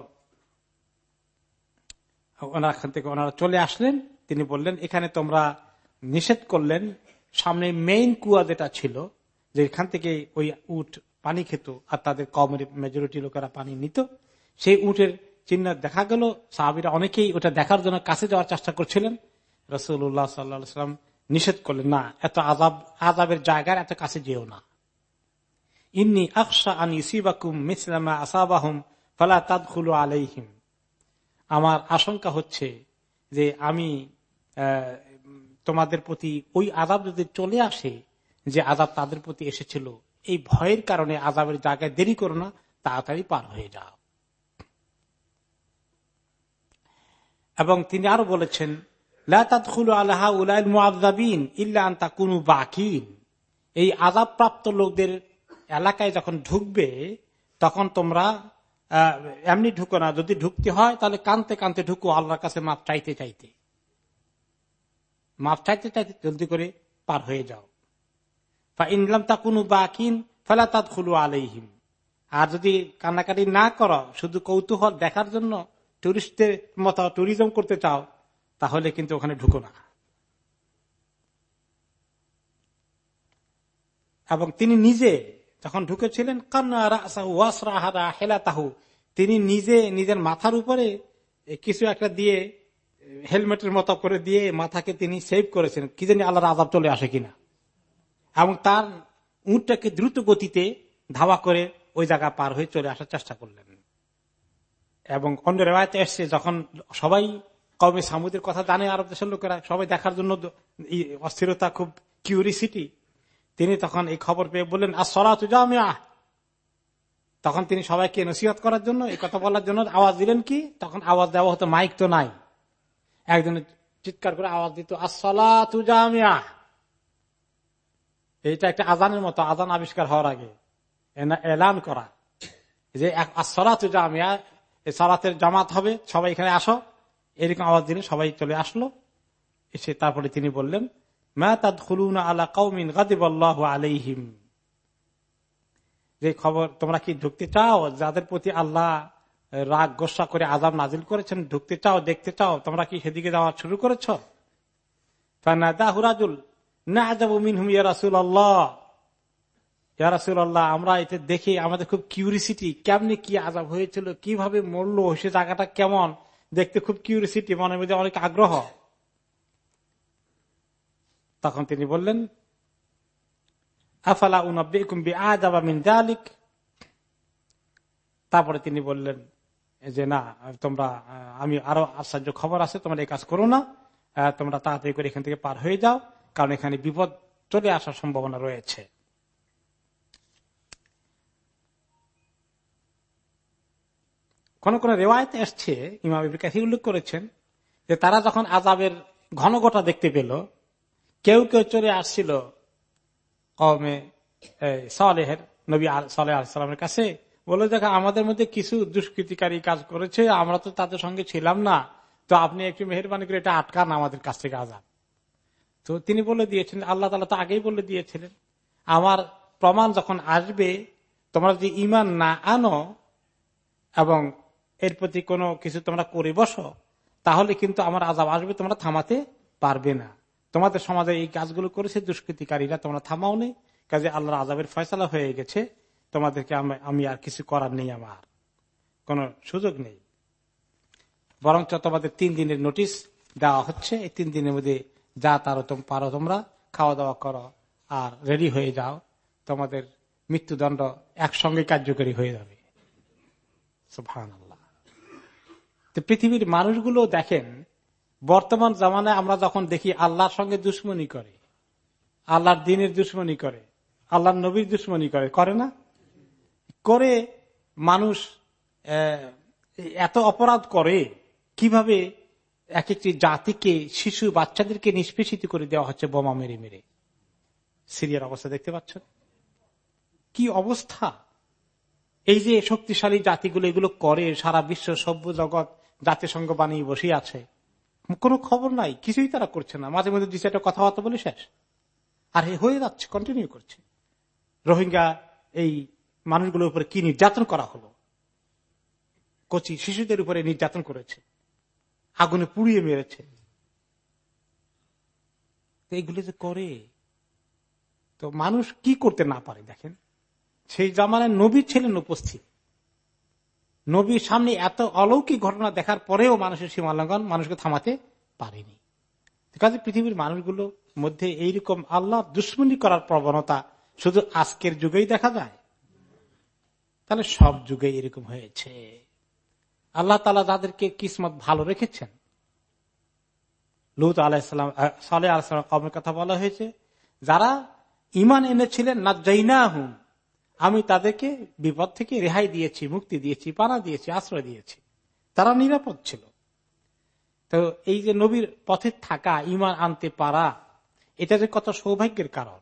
ওনার এখান থেকে ওনারা চলে আসলেন। তিনি বললেন, এখানে তোমরা নিষেধ করলেন। সামনে মেইন কুয়া যেটা ছিল যে এখান থেকে ওই উট পানি খেত আর তাদের কমের মেজরিটি লোকেরা পানি নিত, সেই উটের চিহ্ন দেখা গেল। সাহাবিরা অনেকেই ওটা দেখার জন্য কাছে যাওয়ার চেষ্টা করছিলেন। রসুল্লাহ সাল্লাম নিষেধ করলেন, না, এত আজাব আজাবের জায়গার এত কাছে যেও না। ইন্নি আকশা আন ইসিবাকুম মিসলামা আসাবাহুম, ফালা তাদখুলু আলাইহিম। আমার আশঙ্কা হচ্ছে যে আমি তোমাদের প্রতি ওই আজাব যদি চলে আসে, যে আজাব তাদের প্রতি এসেছিল, এই ভয়ের কারণে আজাবের জায়গায় দেরি করো না, তাড়াতাড়ি পার হয়ে যাও। এবং তিনি আরও বলেছেন এই আজাব প্রাপ্ত লোকদের এলাকায় যখন ঢুকবে, তখন তোমরা এমনি ঢুকো না। যদি ঢুকতে হয়, তাহলে কানতে কানতে ঢুকো, আল্লাহর কাছে মাপ চাইতে চাইতে। মাপ চাইতে চাইতে জলদি করে পার হয়ে যাও। ইনলাম তা কোনো বাকিন, ফেলা তাদ খুলু আলাইহিম। আর যদি কান্নাকাটি না করো, শুধু কৌতূহল দেখার জন্য টুরিস্টদের মতো ট্যুরিজম করতে চাও, তাহলে কিন্তু ওখানে ঢুকো না। এবং তিনি নিজে যখন ঢুকেছিলেন হেলাতাহু। তিনি নিজে নিজের মাথার উপরে কিছু একটা দিয়ে, হেলমেটের মতো করে দিয়ে মাথাকে তিনি সেভ করেছেন কি জানি আল্লাহর আজাব চলে আসে কিনা। এবং তার উঁটটাকে দ্রুত গতিতে ধাওয়া করে ওই জায়গা পার হয়ে চলে আসার চেষ্টা করলেন। এবং অন্য রেওয়ায়তে এসছে, যখন সবাই কবে সামুদ্রের কথা জানে, আরব দেশের লোকেরা সবাই দেখার জন্য অস্থিরতা খুব কিউরিসিটি তিনি তখন এই খবর পেয়ে বললেন তুজামিয়া তখন তিনি সবাইকে নসিহত করার জন্য, এই কথা বলার জন্য আওয়াজ দিলেন কি? তখন আওয়াজ দেওয়া হতো, মাইক তো নাই। একজন চিৎকার করে আওয়াজ দিত আসলা তুজামিয়া এইটা একটা আজানের মতো, আজান আবিষ্কার হওয়ার আগে। এলান করা। যে আসলা তুজামিয়া এই সালাতের জামাত হবে, সবাই এখানে আসো। এরকম আওয়াজ দিলে সবাই চলে আসলো। এসে তারপরে তিনি বললেন যে খবর তোমরা কি ঢুকতে চাও? যাদের প্রতি আল্লাহ রাগ গোসা করে আজাব নাজিল করেছেন, ঢুকতে চাও, দেখতে চাও, তোমরা কি সেদিকে যাওয়া শুরু করেছ? আমরা এতে দেখে আমাদের খুব কিউরিসিটি কেমনি কি আজাব হয়েছিল, কীভাবে মরলো, সে জায়গাটা কেমন? দেখতে খুব কিউরিসিটি মনের মধ্যে অনেক আগ্রহ। তখন তিনি বললেন, আফালা উনব্বিকুম বিআযাবা মিন তারপরে তিনি বললেন, যে না, তোমরা, আমি আরও আশ্চর্য খবর আছে, তোমরা এই কাজ করো না তোমরা তাড়াতাড়ি করে এখান থেকে পার হয়ে যাও, কারণ এখানে বিপদ চলে আসার সম্ভাবনা রয়েছে। কোন কোন রেওয়ায়তে এসছে, ইমাম কাসির উল্লেখ করেছেন যে তারা যখন আজাবের ঘনঘটা দেখতে পেল কেউ কেউ চলে আসছিল কমে সালেহের, নবী সালেহ আলাইসালামের কাছে। বলে দেখো, আমাদের মধ্যে কিছু দুষ্কৃতিকারী কাজ করেছে, আমরা তো তাদের সঙ্গে ছিলাম না। তো আপনি একটু মেহরবানি করে এটা আটকান আমাদের কাছ থেকে আজাদ তো তিনি বলে দিয়েছেন, আল্লাহ তালা তো আগেই বলে দিয়েছিলেন, আমার প্রমাণ যখন আসবে, তোমরা যদি ইমান না আনো এবং এর প্রতি কোনো কিছু তোমরা করে বসো, তাহলে কিন্তু আমার আজাব আসবে, তোমরা থামাতে পারবে না। তোমাদের সমাজে এই কাজগুলো করেছে দুষ্কৃতিকারীরা, তোমরা থামাও নেই কাজে আল্লাহর আজাবের ফয়সলা হয়ে গেছে। তোমাদেরকে আমি- আর কিছু করার নেই আমার। কোন সুযোগ নেই। বরঞ্চ তোমাদের তিন দিনের নোটিশ দেওয়া হচ্ছে। এই তিন দিনের মধ্যে যা তারো তোম, পারো তোমরা খাওয়া দাওয়া করো আর রেডি হয়ে যাও। তোমাদের মৃত্যুদণ্ড একসঙ্গে কার্যকরী হয়ে যাবে। তো পৃথিবীর মানুষগুলো দেখেন বর্তমান জামানায় আমরা যখন দেখি, আল্লাহর সঙ্গে দুশ্মনী করে, আল্লাহর দিনের দুশ্মনী করে, আল্লাহর নবীর দুশ্মনী করে করে না? করে মানুষ এত অপরাধ করে, কীভাবে এক একটি জাতিকে, শিশু বাচ্চাদেরকে নিষ্পেষিত করে দেওয়া হচ্ছে বোমা মেরে মেরে? সিরিয়ার অবস্থা দেখতে পাচ্ছ? কি অবস্থা? এই যে শক্তিশালী জাতিগুলো এগুলো করে, সারা বিশ্ব সভ্য জগৎ জাতিসংঘ বানিয়ে বসে আছে। কোনো খবর নাই, কিছুই তারা করছে না। মাঝে মধ্যে দুই চারটা কথাবার্তা বলে শেষ। আর হয়ে যাচ্ছে কন্টিনিউ করছে। রোহিঙ্গা এই মানুষগুলোর উপরে কি নির্যাতন করা হলো? কচি শিশুদের উপরে নির্যাতন করেছে। আগুনে পুড়িয়ে মেরেছে। এইগুলো যে করে, তো মানুষ কি করতে না পারে দেখেন? সেই জামানায় নবী ছিলেন উপস্থিত। নবীর সামনে এত অলৌকিক ঘটনা দেখার পরেও মানুষের সীমালঙ্ঘন মানুষকে থামাতে পারেনি। কাজে পৃথিবীর মানুষগুলো মধ্যে এইরকম আল্লাহ দুশ্মনী করার প্রবণতা শুধু আজকের যুগেই দেখা যায়? তাহলে সব যুগে এরকম হয়েছে। আল্লাহ তালা যাদেরকে কিসমত ভালো রেখেছেন, লুত আলাহিসাম সালে আলাহিসাম কমের কথা বলা হয়েছে, যারা ইমান এনেছিলেন না জৈনা হুম আমি তাদেরকে বিপদ থেকে রেহাই দিয়েছি, মুক্তি দিয়েছি, পানা দিয়েছি, আশ্রয় দিয়েছি। তারা নিরাপদ ছিল। তো এই যে নবীর পথে থাকা ইমান আনতে পারা, এটা যে কত সৌভাগ্যের কারণ।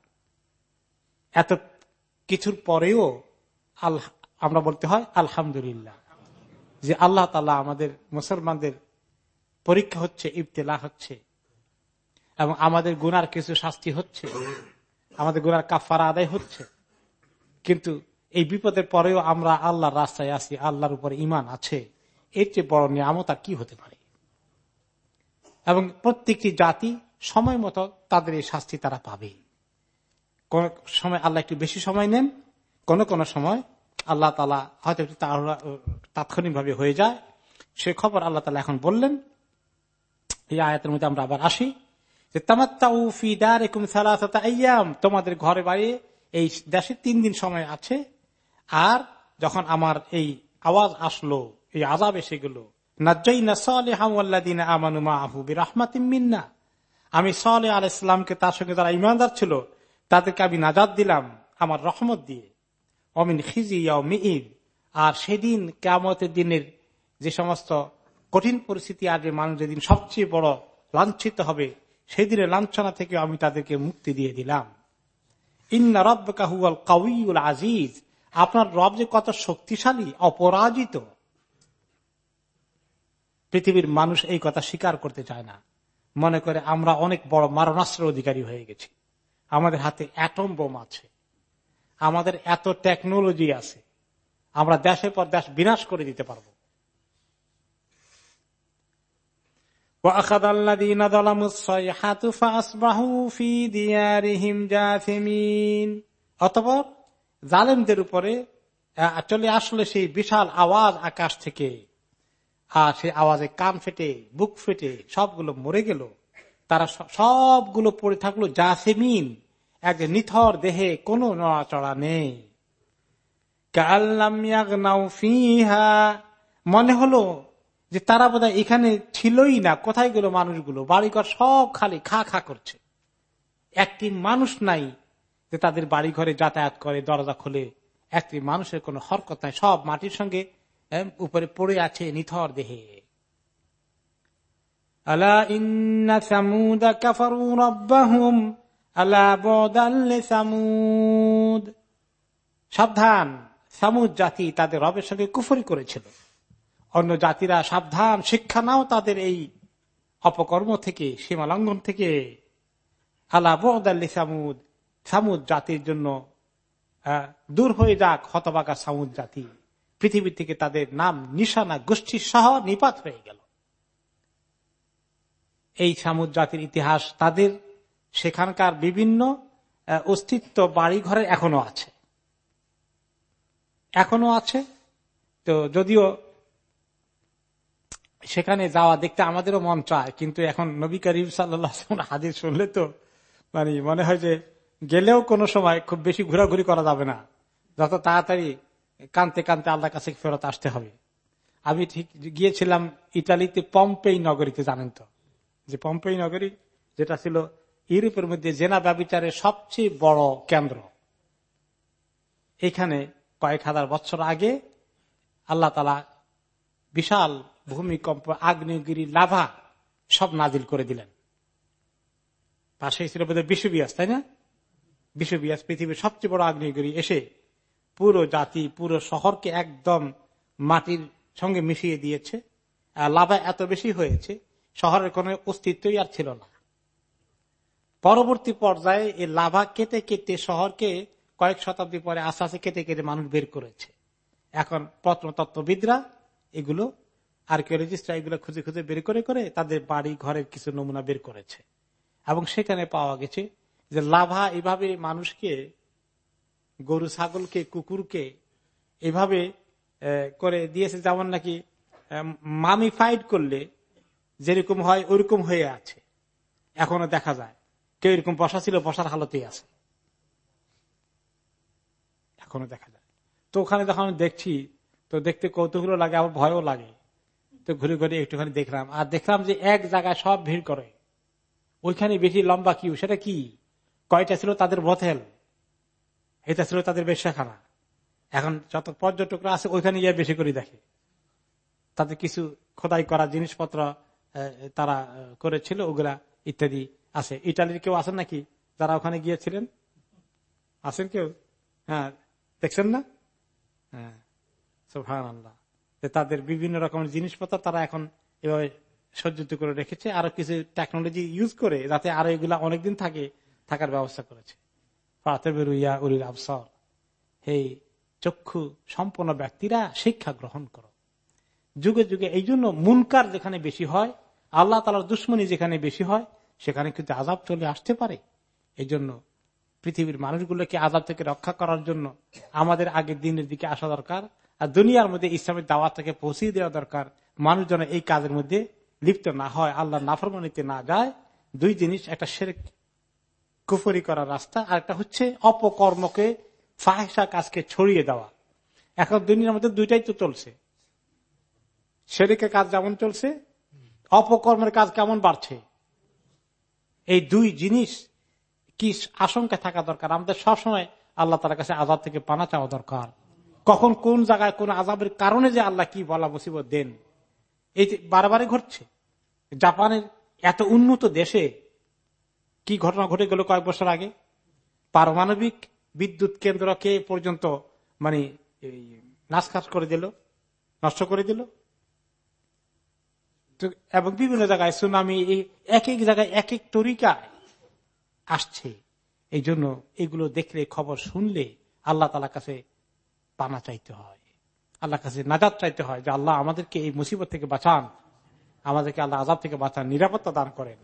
এত কিছুর পরেও আল্লাহ, আমরা বলতে হয় আলহামদুলিল্লাহ, যে আল্লাহ তালা আমাদের মুসলমানদের পরীক্ষা হচ্ছে, ইবতেলা হচ্ছে, এবং আমাদের গুনার কিছু শাস্তি হচ্ছে, আমাদের গুনার কাফারা আদায় হচ্ছে। কিন্তু এই বিপদের পরেও আমরা আল্লাহর রাস্তায় আছি, আল্লাহর উপরে ইমান আছে। এর চেয়ে বড় নিয়ামত আর কি হতে পারে? এবং প্রত্যেকটি জাতি সময় মতো তাদের এই শাস্তি তারা পাবে। কোন সময় আল্লাহ একটু বেশি সময় নেন, কোন কোন সময় আল্লাহ তালা হয়তো একটু তাৎক্ষণিক ভাবে হয়ে যায়। সে খবর আল্লাহ তালা এখন বললেন। এই আয়াতের মধ্যে আমরা আবার আসি যে তোমাদের ঘরে বাড়ি এই দেশে তিন দিন সময় আছে। আর যখন আমার এই আওয়াজ আসলো, এই আজাব এসে গেল মিন্না। আমি সালে আল ইসলামকে তার সঙ্গে যারা ইমানদার ছিল, তাদেরকে আমি নাজাদ দিলাম আমার রহমত দিয়ে। অমিন খিজি মিদ আর সেদিন কেমতের দিনের যে সমস্ত কঠিন পরিস্থিতি আসবে মানুষ যেদিন সবচেয়ে বড় লাঞ্ছিত হবে, সেদিনের লাঞ্ছনা থেকে আমি তাদেরকে মুক্তি দিয়ে দিলাম। আজিজ আপনার রব যে কত শক্তিশালী, অপরাজিত পৃথিবীর মানুষ এই কথা স্বীকার করতে চায় না। মনে করে আমরা অনেক বড় মারণাস্ত্রের অধিকারী হয়ে গেছি। আমাদের হাতে অ্যাটম বোম আছে। আমাদের এত টেকনোলজি আছে। আমরা দেশের পর দেশ বিনাশ করে দিতে পারব। অতপর জালেমদের উপরে চলে আসলে সেই বিশাল আওয়াজ আকাশ থেকে। আর সেই আওয়াজে কান ফেটে, বুক ফেটে, সবগুলো মরে গেল। তারা সবগুলো পড়ে থাকল জাসেমিন। এক নিথর দেহে কোনো নড়াচড়া নেই। মনে হলো যে তারা বোধ এখানে ছিলই না, কোথায় গেল মানুষগুলো? বাড়িঘর সব খালি, খা খা করছে। একটি মানুষ নাই যে তাদের বাড়ি ঘরে যাতায়াত করে, দরজা খোলে। একটি মানুষের কোনো হরকত নাই। সব মাটির সঙ্গে উপরে পড়ে আছে নিথর দেহে। সাবধান, সামুদ জাতি তাদের রবের সঙ্গে কুফরি করেছিল। অন্য জাতিরা সাবধান, শিক্ষা নাও তাদের এই অপকর্ম থেকে সীমা লঙ্ঘন থেকে। আলা বদাল্লি সামুদ সামুদ জাতির জন্য দূর হয়ে যাক হতবাকা সামুদ জাতি। পৃথিবী থেকে তাদের নাম নিশানা, গোষ্ঠী সহ নিপাত হয়ে গেল। এই সামুদ জাতির ইতিহাস তাদের সেখানকার বিভিন্ন অস্তিত্ব বাড়ি ঘরে এখনও আছে। এখনও আছে। তো যদিও সেখানে যাওয়া দেখতে আমাদেরও মন চায়, কিন্তু এখন নবী করিম সাল্লাহ হাজির শুনলে তো মানে মনে হয় যে গেলেও কোনো সময় খুব বেশি ঘোরাঘুরি করা যাবে না। যত তাড়াতাড়ি কানতে কানতে আল্লাহ কাছে ফেরত আসতে হবে। আমি ঠিক গিয়েছিলাম ইটালিতে পম্পেই নগরীতে, জানেন তো? যে পম্পেই নগরী, যেটা ছিল ইউরোপের মধ্যে জেনা ব্যবচারের সবচেয়ে বড় কেন্দ্র। এখানে কয়েক হাজার বছর আগে আল্লাহ তালা বিশাল ভূমিকম্প, আগ্নেয়গিরি, লাভা সব নাজিল করে দিলেন। পাশে ছিল বোধহয় বিশ্ববিয়াস তাই না? বিশ্ববিয়াস পৃথিবীর সবচেয়ে বড় আগ্নেয়গিরি এসে পুরো জাতি, পুরো শহরকে একদম মাটির সঙ্গে মিশিয়ে দিয়েছে। লাভা এত বেশি হয়েছে, শহরের কোন অস্তিত্বই আর ছিল না। পরবর্তী পর্যায়ে এই লাভা কেটে কেটে শহরকে কয়েক শতাব্দী পরে আস্তে আস্তে কেটে কেটে মানুষ বের করেছে। এখন প্রত্নতত্ত্ববিদরা এগুলো আর্কিওলজিস্টরা এগুলো খুঁজে খুঁজে বের করে করে তাদের বাড়ি, ঘরের কিছু নমুনা বের করেছে। এবং সেখানে পাওয়া গেছে যে লাভা এভাবে মানুষকে, গরু, ছাগলকে, কুকুরকে এভাবে করে দিয়েছে যেমন নাকি মামিফাইড করলে যেরকম হয় ওইরকম হয়ে আছে। এখনও দেখা যায়। কেউ এরকম বসা ছিল, বসার হালতেই আছে। এখনও দেখা যায়। তো ওখানে যখন দেখছি, তো দেখতে কৌতূহল লাগে, আবার ভয়ও লাগে। তো ঘুরে ঘুরে একটুখানি দেখলাম। আর দেখলাম যে এক জায়গায় সব ভিড় করে। ওইখানে বেশি লম্বা কিউ সেটা কি? কয়টা ছিল? তাদের বথেল এটা ছিল তাদের বেশাখানা এখন যত পর্যটকরা আছে, ওইখানে গিয়ে বেশি করে দেখে। তাদের কিছু খোদাই করা জিনিসপত্র তারা করেছিল, ওগুলা ইত্যাদি আছে। ইটালির কেউ আছেন নাকি? যারা ওখানে গিয়েছিলেন? আছেন কেউ? হ্যাঁ দেখছেন না? হ্যাঁ সোহান আল্লাহ তাদের বিভিন্ন রকমের জিনিসপত্র তারা এখন এভাবে সজ্জিত করে রেখেছে। আরও কিছু টেকনোলজি ইউজ করে যাতে আরও এগুলা অনেকদিন থাকে, থাকার ব্যবস্থা করেছে। হে চক্ষু সম্পন্ন ব্যক্তিরা শিক্ষা গ্রহণ করো। যুগে যুগে এই জন্য মুনকার যেখানে বেশি হয়, আল্লাহ তালার দুশ্মনী যেখানে বেশি হয়, সেখানে কিন্তু আজাব চলে আসতে পারে। এই জন্য পৃথিবীর মানুষগুলোকে আজাব থেকে রক্ষা করার জন্য আমাদের আগের দিনের দিকে আসা দরকার। আর দুনিয়ার মধ্যে ইসলামের দাওয়াত থেকে পৌঁছে দেওয়া দরকার। মানুষ যেন এই কাজের মধ্যে লিপ্ত না হয়, আল্লাহ নাফরমানিতে না যায়। দুই জিনিস, একটা সেরেক কুফরি করার রাস্তা, আর একটা হচ্ছে অপকর্মকে ফাহেসা কাজকে ছড়িয়ে দেওয়া। এখন দুনিয়ার মধ্যে দুইটাই তো চলছে। সেরেকের কাজ যেমন চলছে, অপকর্মের কাজ কেমন বাড়ছে? এই দুই জিনিস কি আশঙ্কা থাকা দরকার? আমাদের সবসময় আল্লাহ তার কাছে আজাদ থেকে পানা চাওয়া দরকার। কখন কোন জায়গায় কোন আজাবের কারণে যে আল্লাহ কি বলা মুসিবত দেন? এই যে বারবারে ঘটছে। জাপানের এত উন্নত দেশে কি ঘটনা ঘটে গেল কয়েক বছর আগে? পারমাণবিক বিদ্যুৎ কেন্দ্রকে পর্যন্ত মানে নাচখাস করে দিল, নষ্ট করে দিল। এবং বিভিন্ন জায়গায় সুনামি এক এক জায়গায় এক এক তরিকায় আসছে। এই জন্য এগুলো দেখলে, খবর শুনলে আল্লাহ তালা কাছে পানা চাইতে হয়। আল্লাহ কাছে নাজাদ চাইতে হয় যে আল্লাহ আমাদেরকে এই মুসিবত থেকে বাঁচান, আমাদেরকে আল্লাহ আজাদ থেকে বাঁচান, নিরাপত্তা দান করেন।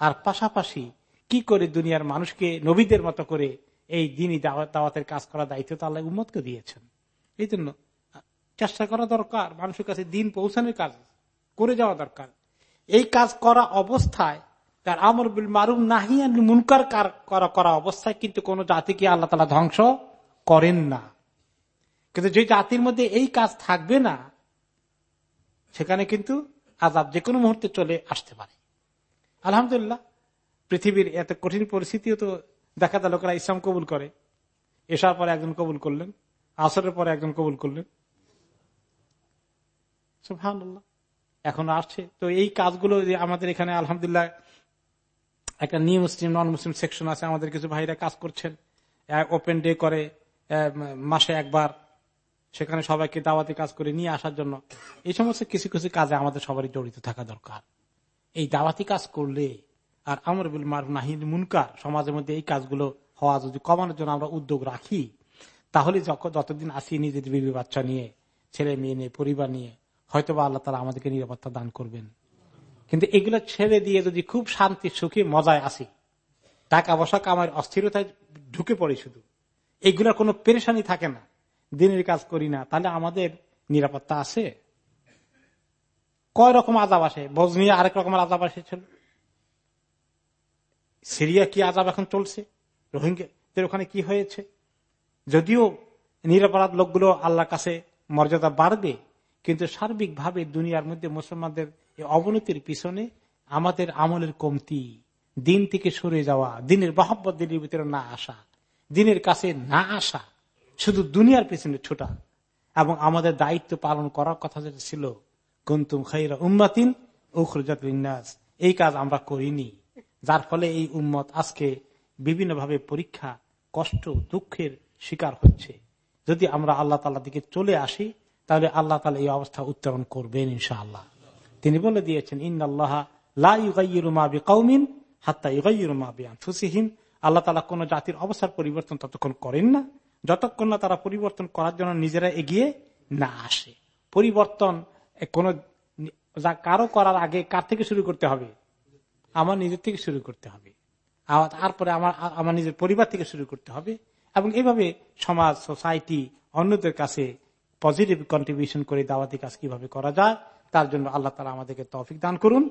আর পাশাপাশি কি করে দুনিয়ার মানুষকে নবীদের মতো করে এই দিনই দাওয়াতের কাজ করা দায়িত্ব তো আল্লাহ উম্মতকে দিয়েছেন। এই জন্য চেষ্টা করা দরকার, মানুষের কাছে দিন পৌঁছানোর কাজ করে যাওয়া দরকার। এই কাজ করা অবস্থায় তার আমর বিল মারুম নাহিয়ান মুনকার করা করা অবস্থায় কিন্তু কোন জাতিকে আল্লাহ তালা ধ্বংস করেন না। কিন্তু যে জাতির মধ্যে এই কাজ থাকবে না, সেখানে কিন্তু আজাব যে কোনো মুহূর্তে চলে আসতে পারে। আলহামদুলিল্লাহ, পৃথিবীর এত কঠিন পরিস্থিতিও তো দেখা যায় লোকেরা ইসলাম কবুল করে। এসার পরে একজন কবুল করলেন, আসরের পরে একজন কবুল করলেন। এখন আসছে। তো এই কাজগুলো যে আমাদের এখানে আলহামদুলিল্লাহ একটা নিউ মুসলিম নন মুসলিম সেকশন আছে, আমাদের কিছু ভাইরা কাজ করছেন। ওপেন ডে করে মাসে একবার। সেখানে সবাইকে দাওয়াতি কাজ করে নিয়ে আসার জন্য। এই সমস্ত কিছু কিছু কাজে আমাদের সবারই জড়িত থাকা দরকার। এই দাওয়াতি কাজ করলে আর আমর বিল মার নাহিন মুনকার, সমাজের মধ্যে এই কাজগুলো হওয়া যদি কমানোর জন্য আমরা উদ্যোগ রাখি, তাহলে যতদিন আসি নিজের বিবি বাচ্চা নিয়ে, ছেলে মেয়ে নিয়ে, পরিবার নিয়ে হয়তো বা আল্লাহ তালা আমাদেরকে নিরাপত্তা দান করবেন। কিন্তু এগুলো ছেড়ে দিয়ে যদি খুব শান্তি, সুখী, মজায় আসি টাকা পয়সা কামার অস্থিরতায় ঢুকে পড়ে শুধু, এগুলোর কোনো পেরেশানি থাকে না। দিনের কাজ করি না, তাহলে আমাদের নিরাপত্তা আছে। কয় রকম আজাব আসে? বজনিয়া আরেক রকমের আজাব এসেছিল সিরিয়া কি আজাব এখন চলছে? রোহিঙ্গাদের ওখানে কি হয়েছে? যদিও নিরাপরাধ লোকগুলো আল্লাহর কাছে মর্যাদা বাড়বে, কিন্তু সার্বিকভাবে দুনিয়ার মধ্যে মুসলমানদের অবনতির পিছনে আমাদের আমলের কমতি, দিন থেকে সরে যাওয়া, দিনের মহব্বত দিনের ভিতরে না আসা, দিনের কাছে না আসা শুধু দুনিয়ার পিছনে ছোটা। এবং আমাদের দায়িত্ব পালন করার কথা যেটা ছিল, কুন্তুম খাইরা উম্মাতিন উখরুজাত এই কাজ আমরা করিনি। যার ফলে এই উম্মত আজকে বিভিন্নভাবে পরীক্ষা, কষ্ট, দুঃখের শিকার হচ্ছে। যদি আমরা আল্লাহ তালা দিকে চলে আসি, তাহলে আল্লাহ তালা এই অবস্থা উত্তরণ করবেন ইনশাআল্লাহ। তিনি বলে দিয়েছেন ইন আল্লাহ লাউমিন হাত্তা ইউগাইরুমাবিহিম আল্লাহ তালা কোন জাতির অবস্থার পরিবর্তন ততক্ষণ করেন না। যতক্ষণ না তারা পরিবর্তন করার জন্য নিজেরা এগিয়ে না আসে। পরিবর্তন কোন যা কারও করার আগে কার থেকে শুরু করতে হবে? আমার নিজের থেকে শুরু করতে হবে। তারপরে আমার আমার নিজের পরিবার থেকে শুরু করতে হবে। এবং এইভাবে সমাজ, সোসাইটি অন্যদের কাছে পজিটিভ কন্ট্রিবিউশন করে দাওয়াতি কাজ কীভাবে করা যায়, তার জন্য আল্লাহ তালা আমাদেরকে তৌফিক দান করুন।